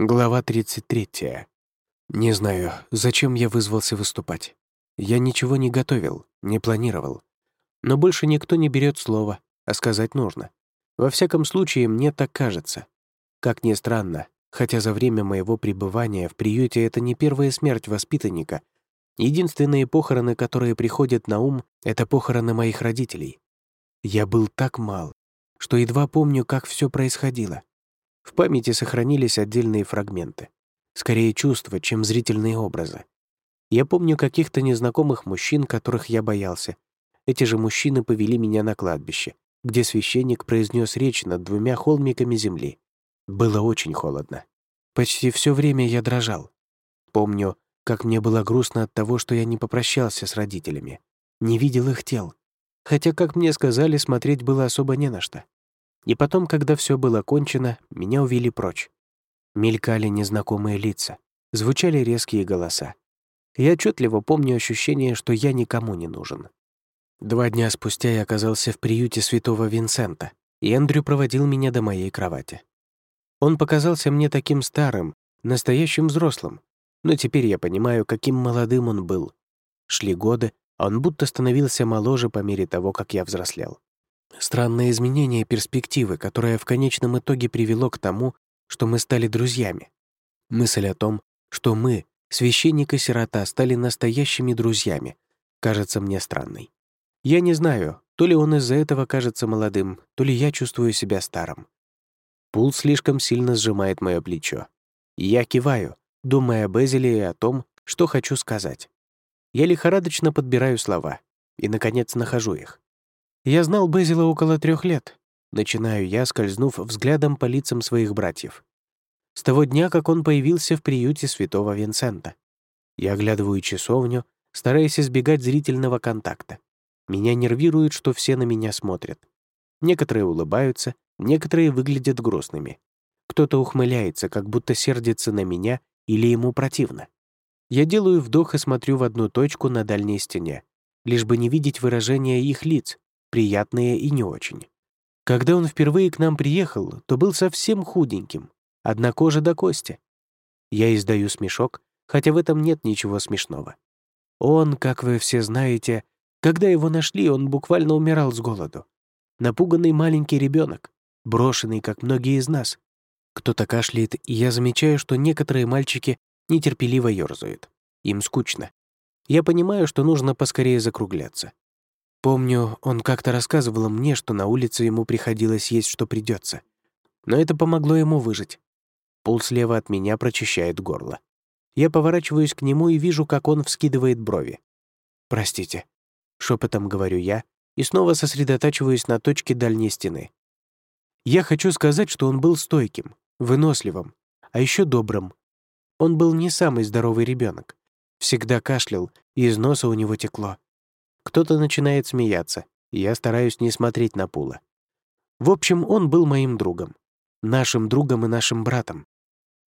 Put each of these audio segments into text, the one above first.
Глава 33. Не знаю, зачем я вызвался выступать. Я ничего не готовил, не планировал. Но больше никто не берет слова, а сказать нужно. Во всяком случае, мне так кажется. Как ни странно, хотя за время моего пребывания в приюте это не первая смерть воспитанника. Единственные похороны, которые приходят на ум, это похороны моих родителей. Я был так мал, что едва помню, как все происходило. В памяти сохранились отдельные фрагменты. Скорее чувства, чем зрительные образы. Я помню каких-то незнакомых мужчин, которых я боялся. Эти же мужчины повели меня на кладбище, где священник произнес речь над двумя холмиками земли. Было очень холодно. Почти все время я дрожал. Помню, как мне было грустно от того, что я не попрощался с родителями, не видел их тел. Хотя, как мне сказали, смотреть было особо не на что. И потом, когда все было кончено, меня увели прочь. Мелькали незнакомые лица, звучали резкие голоса. Я отчетливо помню ощущение, что я никому не нужен. Два дня спустя я оказался в приюте святого Винсента, и Эндрю проводил меня до моей кровати. Он показался мне таким старым, настоящим взрослым, но теперь я понимаю, каким молодым он был. Шли годы, а он будто становился моложе по мере того, как я взрослел. Странное изменение перспективы, которое в конечном итоге привело к тому, что мы стали друзьями. Мысль о том, что мы, священник и сирота, стали настоящими друзьями, кажется мне странной. Я не знаю, то ли он из-за этого кажется молодым, то ли я чувствую себя старым. Пул слишком сильно сжимает мое плечо. я киваю, думая об Эзеле и о том, что хочу сказать. Я лихорадочно подбираю слова и, наконец, нахожу их. Я знал Безила около трех лет. Начинаю я, скользнув взглядом по лицам своих братьев. С того дня, как он появился в приюте святого Винсента. Я оглядываю часовню, стараясь избегать зрительного контакта. Меня нервирует, что все на меня смотрят. Некоторые улыбаются, некоторые выглядят грустными. Кто-то ухмыляется, как будто сердится на меня или ему противно. Я делаю вдох и смотрю в одну точку на дальней стене, лишь бы не видеть выражения их лиц, приятные и не очень. Когда он впервые к нам приехал, то был совсем худеньким, одна кожа до кости. Я издаю смешок, хотя в этом нет ничего смешного. Он, как вы все знаете, когда его нашли, он буквально умирал с голоду. Напуганный маленький ребенок, брошенный, как многие из нас. Кто-то кашляет, и я замечаю, что некоторые мальчики нетерпеливо ёрзают. Им скучно. Я понимаю, что нужно поскорее закругляться. Помню, он как-то рассказывал мне, что на улице ему приходилось есть, что придется. Но это помогло ему выжить. Пол слева от меня прочищает горло. Я поворачиваюсь к нему и вижу, как он вскидывает брови. «Простите», — шепотом говорю я и снова сосредотачиваюсь на точке дальней стены. Я хочу сказать, что он был стойким, выносливым, а еще добрым. Он был не самый здоровый ребенок. Всегда кашлял, и из носа у него текло. Кто-то начинает смеяться, я стараюсь не смотреть на Пула. В общем, он был моим другом. Нашим другом и нашим братом.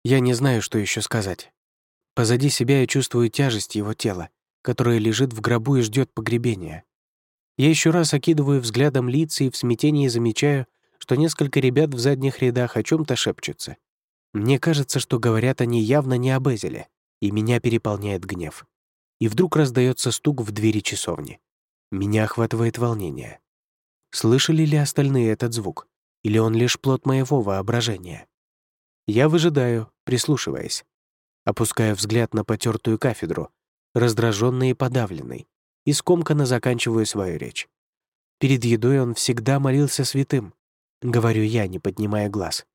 Я не знаю, что еще сказать. Позади себя я чувствую тяжесть его тела, которое лежит в гробу и ждет погребения. Я еще раз окидываю взглядом лица и в смятении замечаю, что несколько ребят в задних рядах о чем то шепчутся. Мне кажется, что говорят они явно не об Эзеле, и меня переполняет гнев. И вдруг раздается стук в двери часовни. Меня охватывает волнение. Слышали ли остальные этот звук? Или он лишь плод моего воображения? Я выжидаю, прислушиваясь. Опускаю взгляд на потертую кафедру, раздраженный и подавленный, и скомканно заканчиваю свою речь. Перед едой он всегда молился святым, говорю я, не поднимая глаз.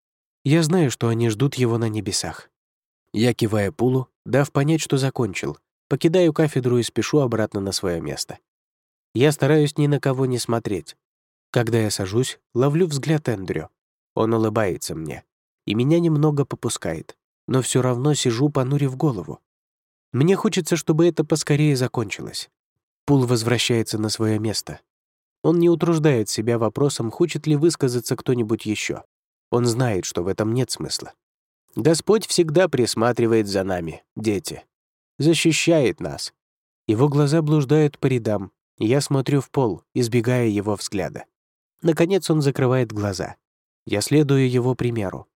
Я знаю, что они ждут его на небесах. Я киваю Пулу, дав понять, что закончил, покидаю кафедру и спешу обратно на свое место. Я стараюсь ни на кого не смотреть. Когда я сажусь, ловлю взгляд Эндрю. Он улыбается мне, и меня немного попускает, но все равно сижу, понурив голову. Мне хочется, чтобы это поскорее закончилось. Пул возвращается на свое место. Он не утруждает себя вопросом, хочет ли высказаться кто-нибудь еще. Он знает, что в этом нет смысла. Господь всегда присматривает за нами, дети. Защищает нас. Его глаза блуждают по рядам, я смотрю в пол, избегая его взгляда. Наконец он закрывает глаза. Я следую его примеру.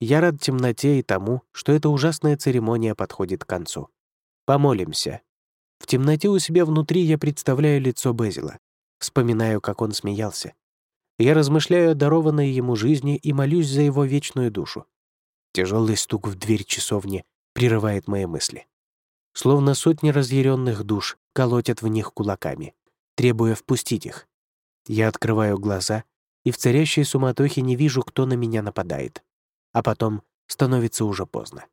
Я рад темноте и тому, что эта ужасная церемония подходит к концу. Помолимся. В темноте у себя внутри я представляю лицо Безила. Вспоминаю, как он смеялся. Я размышляю о дарованной ему жизни и молюсь за его вечную душу. Тяжелый стук в дверь часовни прерывает мои мысли. Словно сотни разъяренных душ колотят в них кулаками, требуя впустить их. Я открываю глаза и в царящей суматохе не вижу, кто на меня нападает. А потом становится уже поздно.